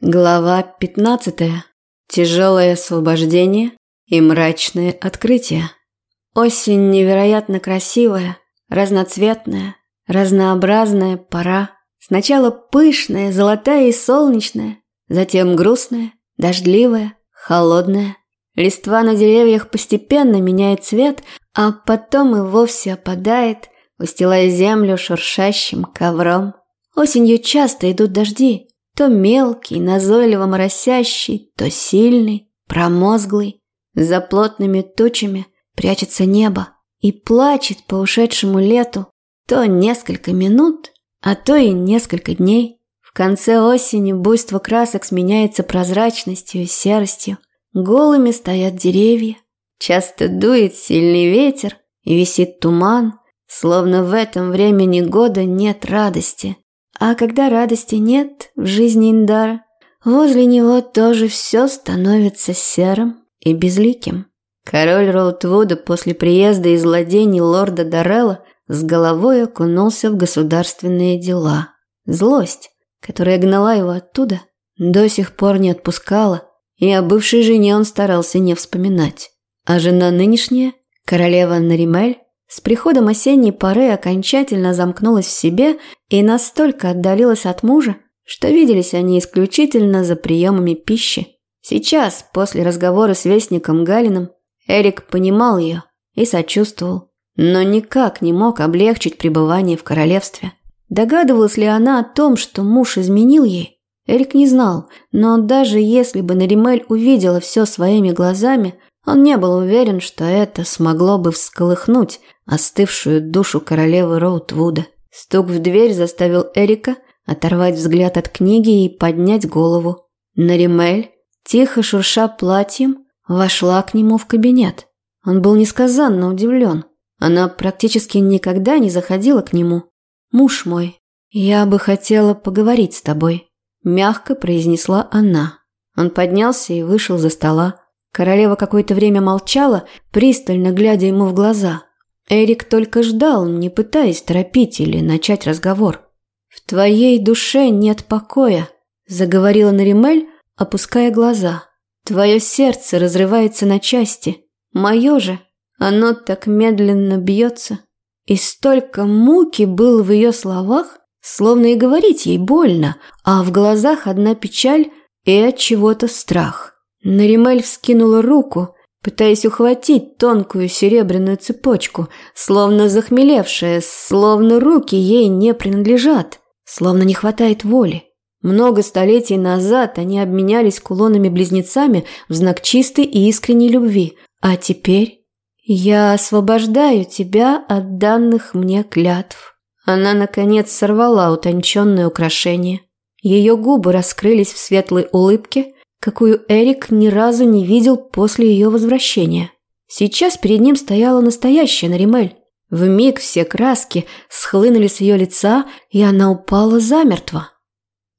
Глава 15. Тяжелое освобождение и мрачное открытие. Осень невероятно красивая, разноцветная, разнообразная пора. Сначала пышная, золотая и солнечная, затем грустная, дождливая, холодная. Листва на деревьях постепенно меняет цвет, а потом и вовсе опадает, устилая землю шуршащим ковром. Осенью часто идут дожди, то мелкий, назойливо моросящий, то сильный, промозглый. За плотными тучами прячется небо и плачет по ушедшему лету то несколько минут, а то и несколько дней. В конце осени буйство красок сменяется прозрачностью и серостью. Голыми стоят деревья. Часто дует сильный ветер и висит туман, словно в этом времени года нет радости. А когда радости нет в жизни Индара, возле него тоже все становится серым и безликим. Король Роутвуда после приезда из владений лорда Дарелла с головой окунулся в государственные дела. Злость, которая гнала его оттуда, до сих пор не отпускала, и о бывшей жене он старался не вспоминать. А жена нынешняя, королева Наримель, с приходом осенней поры окончательно замкнулась в себе и настолько отдалилась от мужа, что виделись они исключительно за приемами пищи. Сейчас, после разговора с вестником Галиным, Эрик понимал ее и сочувствовал, но никак не мог облегчить пребывание в королевстве. Догадывалась ли она о том, что муж изменил ей? Эрик не знал, но даже если бы Наримель увидела все своими глазами, он не был уверен, что это смогло бы всколыхнуть остывшую душу королевы Роутвуда. Стук в дверь заставил Эрика оторвать взгляд от книги и поднять голову. Наримель, тихо шурша платьем, вошла к нему в кабинет. Он был несказанно удивлен. Она практически никогда не заходила к нему. «Муж мой, я бы хотела поговорить с тобой», – мягко произнесла она. Он поднялся и вышел за стола. Королева какое-то время молчала, пристально глядя ему в глаза – Эрик только ждал, не пытаясь торопить или начать разговор. «В твоей душе нет покоя», – заговорила Наримель, опуская глаза. «Твое сердце разрывается на части. Мое же, оно так медленно бьется». И столько муки было в ее словах, словно и говорить ей больно, а в глазах одна печаль и от чего-то страх. Наримель вскинула руку, пытаясь ухватить тонкую серебряную цепочку, словно захмелевшая, словно руки ей не принадлежат, словно не хватает воли. Много столетий назад они обменялись кулонами-близнецами в знак чистой и искренней любви, а теперь я освобождаю тебя от данных мне клятв. Она, наконец, сорвала утонченное украшение. Ее губы раскрылись в светлой улыбке – какую Эрик ни разу не видел после ее возвращения. Сейчас перед ним стояла настоящая Наримель. В миг все краски схлынули с ее лица, и она упала замертво.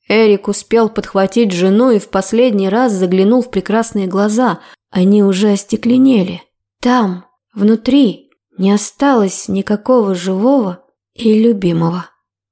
Эрик успел подхватить жену и в последний раз заглянул в прекрасные глаза. Они уже остекленели. Там, внутри, не осталось никакого живого и любимого.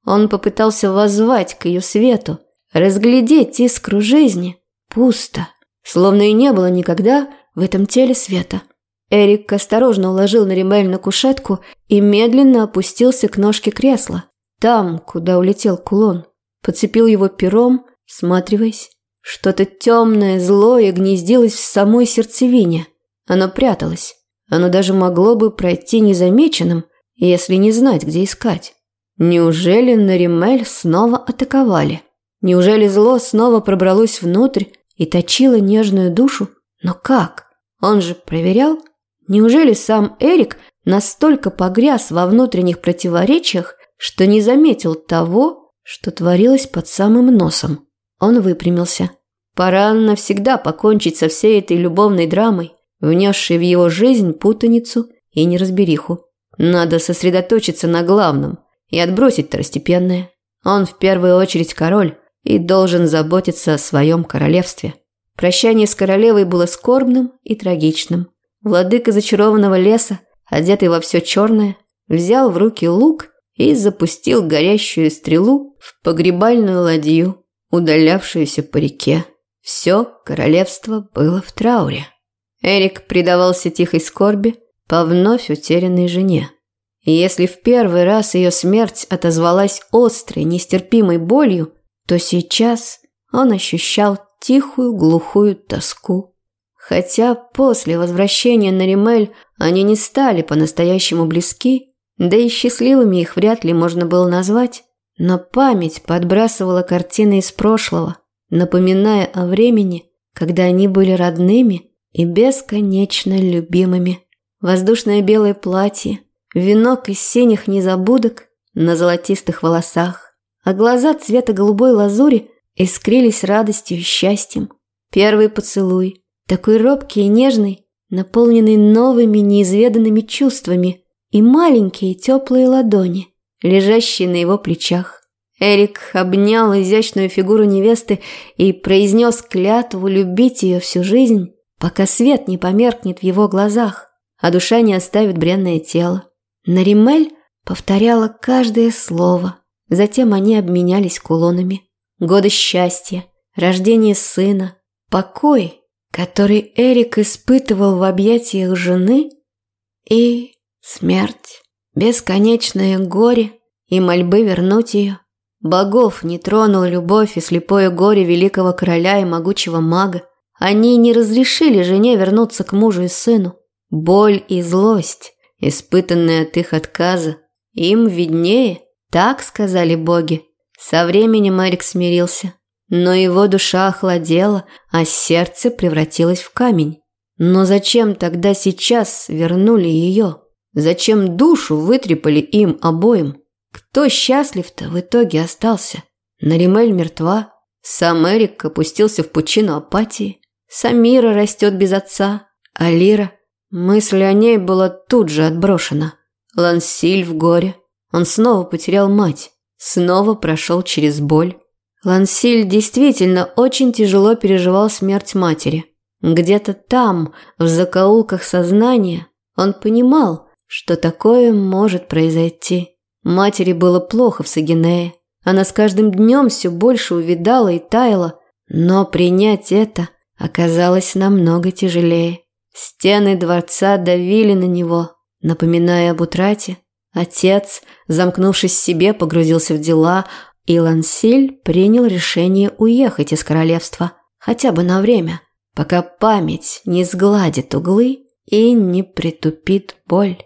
Он попытался воззвать к ее свету, разглядеть искру жизни – Пусто, словно и не было никогда в этом теле света. Эрик осторожно уложил Наримель на кушетку и медленно опустился к ножке кресла, там, куда улетел кулон. Подцепил его пером, всматриваясь. Что-то темное, злое гнездилось в самой сердцевине. Оно пряталось. Оно даже могло бы пройти незамеченным, если не знать, где искать. Неужели Наримель снова атаковали? Неужели зло снова пробралось внутрь и точило нежную душу? Но как? Он же проверял? Неужели сам Эрик настолько погряз во внутренних противоречиях, что не заметил того, что творилось под самым носом? Он выпрямился. Пора навсегда покончить со всей этой любовной драмой, внесшей в его жизнь путаницу и неразбериху. Надо сосредоточиться на главном и отбросить второстепенное. Он в первую очередь король, и должен заботиться о своем королевстве. Прощание с королевой было скорбным и трагичным. Владыка зачарованного леса, одетый во все черное, взял в руки лук и запустил горящую стрелу в погребальную ладью. удалявшуюся по реке. Все королевство было в трауре. Эрик предавался тихой скорби по вновь утерянной жене. И если в первый раз ее смерть отозвалась острой, нестерпимой болью, то сейчас он ощущал тихую, глухую тоску. Хотя после возвращения на Римель они не стали по-настоящему близки, да и счастливыми их вряд ли можно было назвать, но память подбрасывала картины из прошлого, напоминая о времени, когда они были родными и бесконечно любимыми. Воздушное белое платье, венок из синих незабудок на золотистых волосах, а глаза цвета голубой лазури искрились радостью и счастьем. Первый поцелуй, такой робкий и нежный, наполненный новыми неизведанными чувствами, и маленькие теплые ладони, лежащие на его плечах. Эрик обнял изящную фигуру невесты и произнес клятву любить ее всю жизнь, пока свет не померкнет в его глазах, а душа не оставит бренное тело. Наримель повторяла каждое слово, затем они обменялись кулонами. Годы счастья, рождение сына, покой, который Эрик испытывал в объятиях жены, и смерть, бесконечное горе и мольбы вернуть ее. Богов не тронул любовь и слепое горе великого короля и могучего мага. Они не разрешили жене вернуться к мужу и сыну. Боль и злость, испытанные от их отказа, им виднее, так сказали боги. Со временем Эрик смирился, но его душа охладела, а сердце превратилось в камень. Но зачем тогда сейчас вернули ее? Зачем душу вытрепали им обоим? Кто счастлив-то в итоге остался? Наримель мертва, сам Эрик опустился в пучину апатии, Самира растет без отца, а Лира... Мысль о ней была тут же отброшена. Лансиль в горе. Он снова потерял мать снова прошел через боль. Лансиль действительно очень тяжело переживал смерть матери. Где-то там, в закоулках сознания, он понимал, что такое может произойти. Матери было плохо в Сагинее. Она с каждым днем все больше увидала и таяла, но принять это оказалось намного тяжелее. Стены дворца давили на него, напоминая об утрате, Отец, замкнувшись в себе, погрузился в дела, и Лансиль принял решение уехать из королевства, хотя бы на время, пока память не сгладит углы и не притупит боль.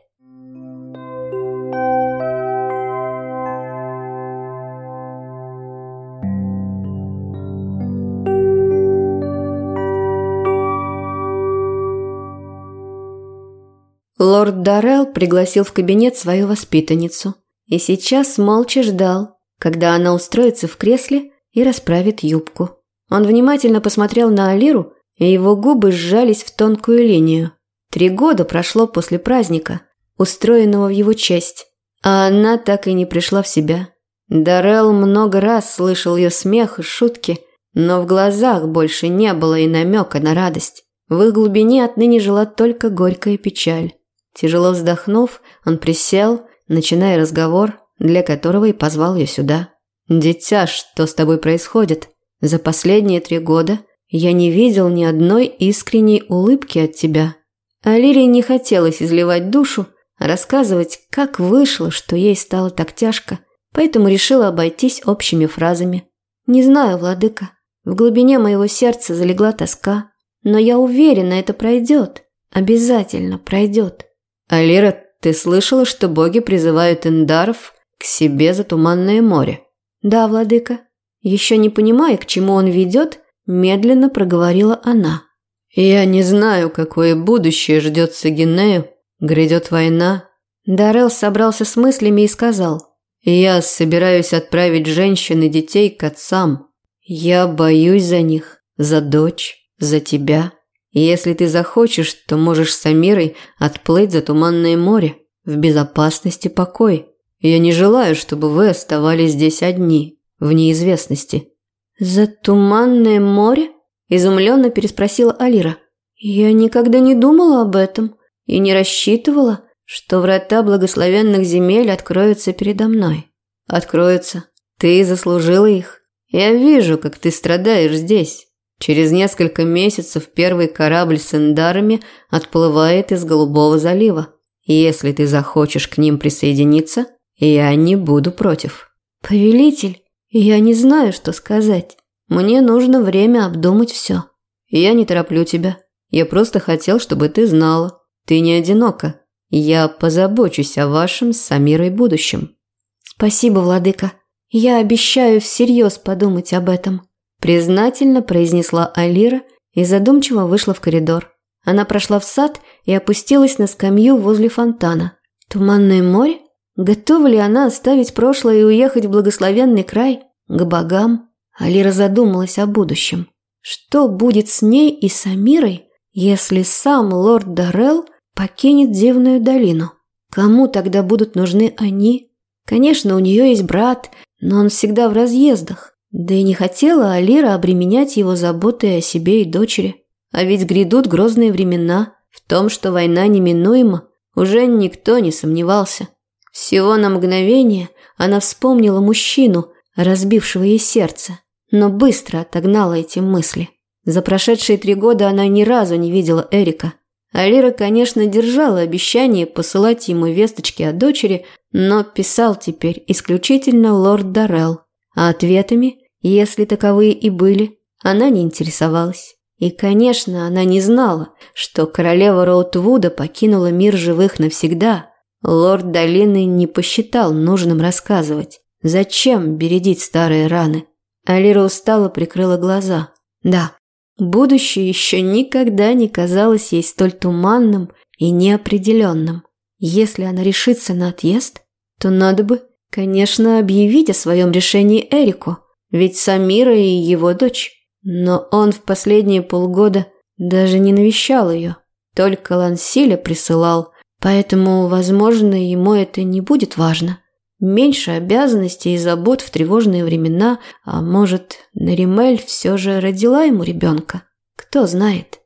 Лорд Даррелл пригласил в кабинет свою воспитанницу и сейчас молча ждал, когда она устроится в кресле и расправит юбку. Он внимательно посмотрел на Алиру, и его губы сжались в тонкую линию. Три года прошло после праздника, устроенного в его честь, а она так и не пришла в себя. Даррелл много раз слышал ее смех и шутки, но в глазах больше не было и намека на радость. В их глубине отныне жила только горькая печаль. Тяжело вздохнув, он присел, начиная разговор, для которого и позвал ее сюда. «Дитя, что с тобой происходит? За последние три года я не видел ни одной искренней улыбки от тебя». А Лире не хотелось изливать душу, а рассказывать, как вышло, что ей стало так тяжко, поэтому решила обойтись общими фразами. «Не знаю, владыка, в глубине моего сердца залегла тоска, но я уверена, это пройдет, обязательно пройдет». «Алира, ты слышала, что боги призывают индаров к себе за Туманное море?» «Да, владыка. Еще не понимая, к чему он ведет, медленно проговорила она. «Я не знаю, какое будущее ждет Сагинею. Грядет война». Дарел собрался с мыслями и сказал. «Я собираюсь отправить женщин и детей к отцам. Я боюсь за них, за дочь, за тебя». Если ты захочешь, то можешь с Амирой отплыть за Туманное море, в безопасности покой. Я не желаю, чтобы вы оставались здесь одни, в неизвестности». «За Туманное море?» – изумленно переспросила Алира. «Я никогда не думала об этом и не рассчитывала, что врата благословенных земель откроются передо мной. Откроются. Ты заслужила их. Я вижу, как ты страдаешь здесь. Через несколько месяцев первый корабль с эндарами отплывает из Голубого залива. Если ты захочешь к ним присоединиться, я не буду против. Повелитель, я не знаю, что сказать. Мне нужно время обдумать все. Я не тороплю тебя. Я просто хотел, чтобы ты знала. Ты не одинока. Я позабочусь о вашем с Самирой будущем. Спасибо, владыка. Я обещаю всерьез подумать об этом. Признательно произнесла Алира и задумчиво вышла в коридор. Она прошла в сад и опустилась на скамью возле фонтана. Туманное море? Готова ли она оставить прошлое и уехать в благословенный край? К богам? Алира задумалась о будущем. Что будет с ней и с Амирой, если сам лорд Даррелл покинет Девную долину? Кому тогда будут нужны они? Конечно, у нее есть брат, но он всегда в разъездах. Да и не хотела Алира обременять его заботой о себе и дочери. А ведь грядут грозные времена. В том, что война неминуема, уже никто не сомневался. Всего на мгновение она вспомнила мужчину, разбившего ей сердце, но быстро отогнала эти мысли. За прошедшие три года она ни разу не видела Эрика. Алира, конечно, держала обещание посылать ему весточки о дочери, но писал теперь исключительно лорд Даррелл, а ответами, если таковые и были, она не интересовалась. И, конечно, она не знала, что королева Роутвуда покинула мир живых навсегда. Лорд Долины не посчитал нужным рассказывать. Зачем бередить старые раны? Алира устало прикрыла глаза. Да, будущее еще никогда не казалось ей столь туманным и неопределенным. Если она решится на отъезд, то надо бы, конечно, объявить о своем решении Эрику, ведь Самира и его дочь. Но он в последние полгода даже не навещал ее, только Лансиля присылал, поэтому, возможно, ему это не будет важно. Меньше обязанностей и забот в тревожные времена, а может, Наримель все же родила ему ребенка. Кто знает.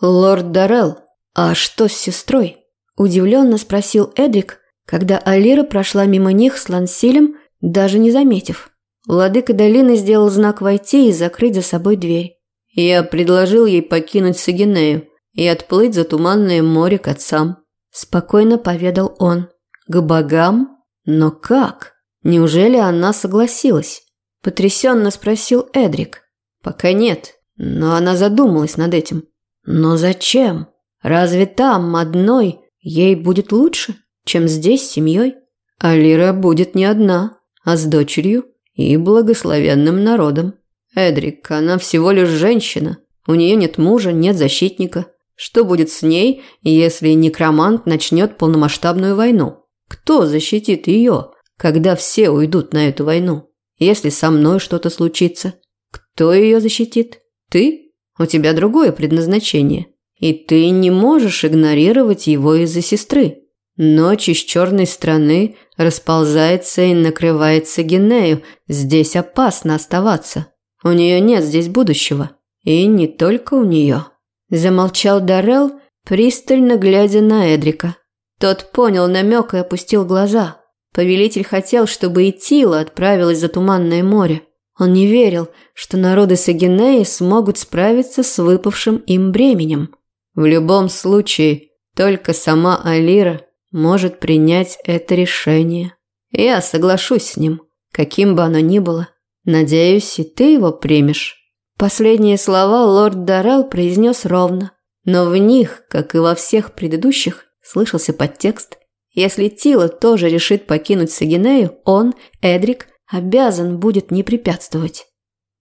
«Лорд Даррелл, а что с сестрой?» – удивленно спросил Эдрик, когда Алира прошла мимо них с Лансилем, даже не заметив. Владыка долины сделал знак войти и закрыть за собой дверь. Я предложил ей покинуть Сагинею и отплыть за туманное море к отцам. Спокойно поведал он. К богам? Но как? Неужели она согласилась? Потрясенно спросил Эдрик. Пока нет, но она задумалась над этим. Но зачем? Разве там одной ей будет лучше, чем здесь с семьей? Алира будет не одна, а с дочерью и благословенным народом. Эдрик, она всего лишь женщина. У нее нет мужа, нет защитника. Что будет с ней, если некромант начнет полномасштабную войну? Кто защитит ее, когда все уйдут на эту войну? Если со мной что-то случится, кто ее защитит? Ты? У тебя другое предназначение. И ты не можешь игнорировать его из-за сестры. Ночь из черной страны расползается и накрывается Генею. Здесь опасно оставаться. У нее нет здесь будущего. И не только у нее. Замолчал Даррелл, пристально глядя на Эдрика. Тот понял намек и опустил глаза. Повелитель хотел, чтобы Итила отправилась за Туманное море. Он не верил, что народы Сагинеи смогут справиться с выпавшим им бременем. В любом случае, только сама Алира может принять это решение. Я соглашусь с ним, каким бы оно ни было. Надеюсь, и ты его примешь». Последние слова лорд Даррелл произнес ровно, но в них, как и во всех предыдущих, слышался подтекст. Если Тила тоже решит покинуть Сагинею, он, Эдрик, обязан будет не препятствовать.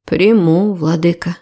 «Приму, владыка».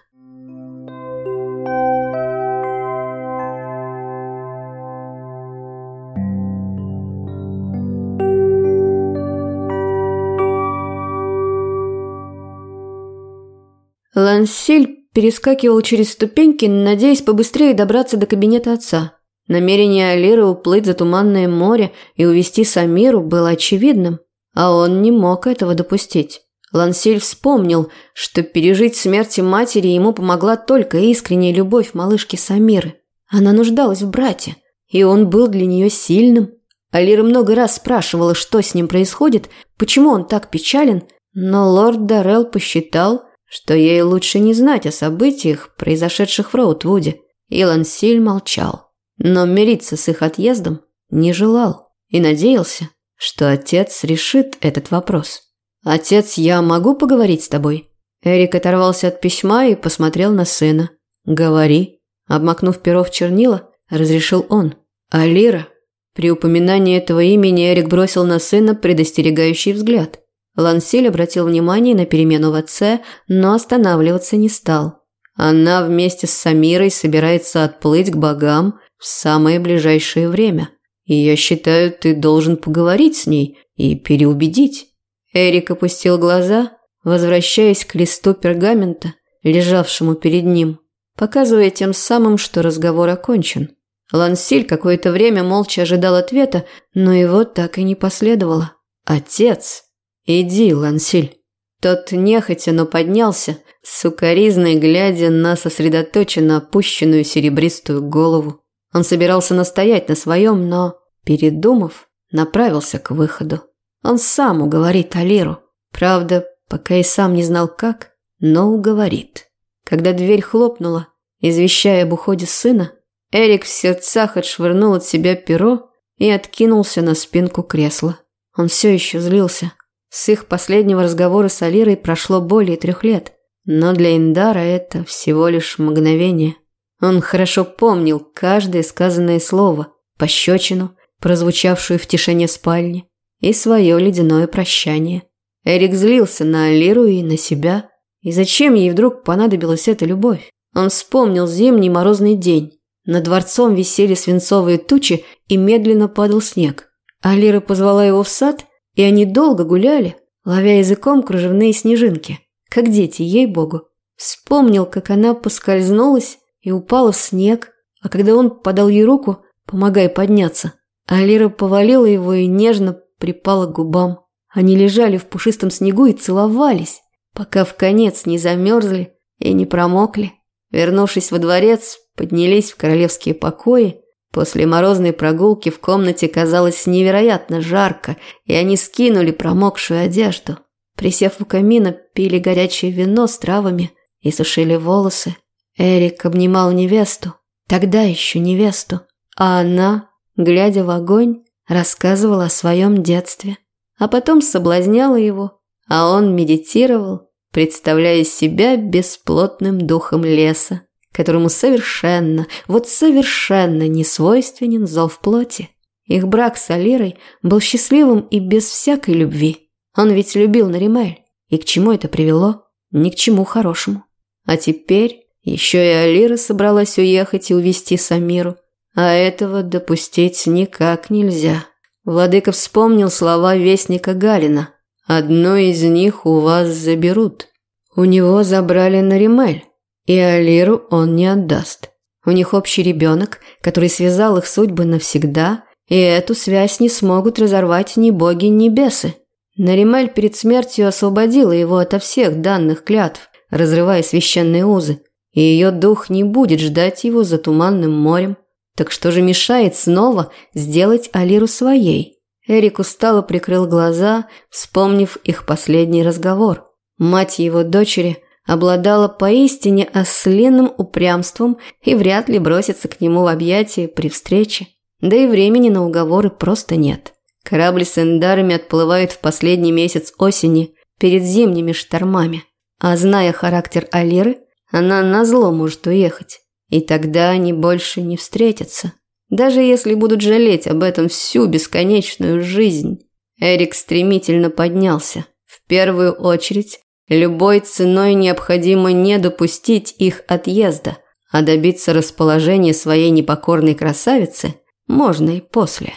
Лансиль перескакивал через ступеньки, надеясь побыстрее добраться до кабинета отца. Намерение Алиры уплыть за туманное море и увести Самиру было очевидным, а он не мог этого допустить. Лансиль вспомнил, что пережить смерть матери ему помогла только искренняя любовь малышки Самиры. Она нуждалась в брате, и он был для нее сильным. Алира много раз спрашивала, что с ним происходит, почему он так печален, но лорд Даррелл посчитал, что ей лучше не знать о событиях, произошедших в Роутвуде, и Лансиль молчал. Но мириться с их отъездом не желал и надеялся, что отец решит этот вопрос. «Отец, я могу поговорить с тобой?» Эрик оторвался от письма и посмотрел на сына. «Говори». Обмакнув перо в чернила, разрешил он. «А Лира?» При упоминании этого имени Эрик бросил на сына предостерегающий взгляд. Лансиль обратил внимание на перемену в отце, но останавливаться не стал. Она вместе с Самирой собирается отплыть к богам в самое ближайшее время. И я считаю, ты должен поговорить с ней и переубедить. Эрик опустил глаза, возвращаясь к листу пергамента, лежавшему перед ним, показывая тем самым, что разговор окончен. Лансиль какое-то время молча ожидал ответа, но его так и не последовало. «Отец!» «Иди, Лансиль». Тот нехотя, но поднялся, сукоризной глядя на сосредоточенно опущенную серебристую голову. Он собирался настоять на своем, но, передумав, направился к выходу. Он сам уговорит Алиру. Правда, пока и сам не знал как, но уговорит. Когда дверь хлопнула, извещая об уходе сына, Эрик в сердцах отшвырнул от себя перо и откинулся на спинку кресла. Он все еще злился. С их последнего разговора с Алирой прошло более трех лет, но для Индара это всего лишь мгновение. Он хорошо помнил каждое сказанное слово, пощечину, прозвучавшую в тишине спальни, и свое ледяное прощание. Эрик злился на Алиру и на себя. И зачем ей вдруг понадобилась эта любовь? Он вспомнил зимний морозный день. Над дворцом висели свинцовые тучи и медленно падал снег. Алира позвала его в сад и они долго гуляли, ловя языком кружевные снежинки, как дети, ей-богу. Вспомнил, как она поскользнулась и упала в снег, а когда он подал ей руку, помогая подняться, Алира повалила его и нежно припала к губам. Они лежали в пушистом снегу и целовались, пока в конец не замерзли и не промокли. Вернувшись во дворец, поднялись в королевские покои После морозной прогулки в комнате казалось невероятно жарко, и они скинули промокшую одежду. Присев у камина, пили горячее вино с травами и сушили волосы. Эрик обнимал невесту, тогда еще невесту, а она, глядя в огонь, рассказывала о своем детстве. А потом соблазняла его, а он медитировал, представляя себя бесплотным духом леса которому совершенно, вот совершенно не свойственен зов плоти. Их брак с Алирой был счастливым и без всякой любви. Он ведь любил Наримель. И к чему это привело? Ни к чему хорошему. А теперь еще и Алира собралась уехать и увезти Самиру. А этого допустить никак нельзя. Владыка вспомнил слова вестника Галина. «Одно из них у вас заберут». У него забрали Наримель. И Алиру он не отдаст. У них общий ребенок, который связал их судьбы навсегда, и эту связь не смогут разорвать ни боги, ни бесы. Наримель перед смертью освободила его ото всех данных клятв, разрывая священные узы, и ее дух не будет ждать его за туманным морем. Так что же мешает снова сделать Алиру своей? Эрик устало прикрыл глаза, вспомнив их последний разговор. Мать его дочери – обладала поистине ослиным упрямством и вряд ли бросится к нему в объятия при встрече. Да и времени на уговоры просто нет. Корабль с эндарами отплывает в последний месяц осени, перед зимними штормами. А зная характер Алиры, она назло может уехать. И тогда они больше не встретятся. Даже если будут жалеть об этом всю бесконечную жизнь. Эрик стремительно поднялся. В первую очередь Любой ценой необходимо не допустить их отъезда, а добиться расположения своей непокорной красавицы можно и после.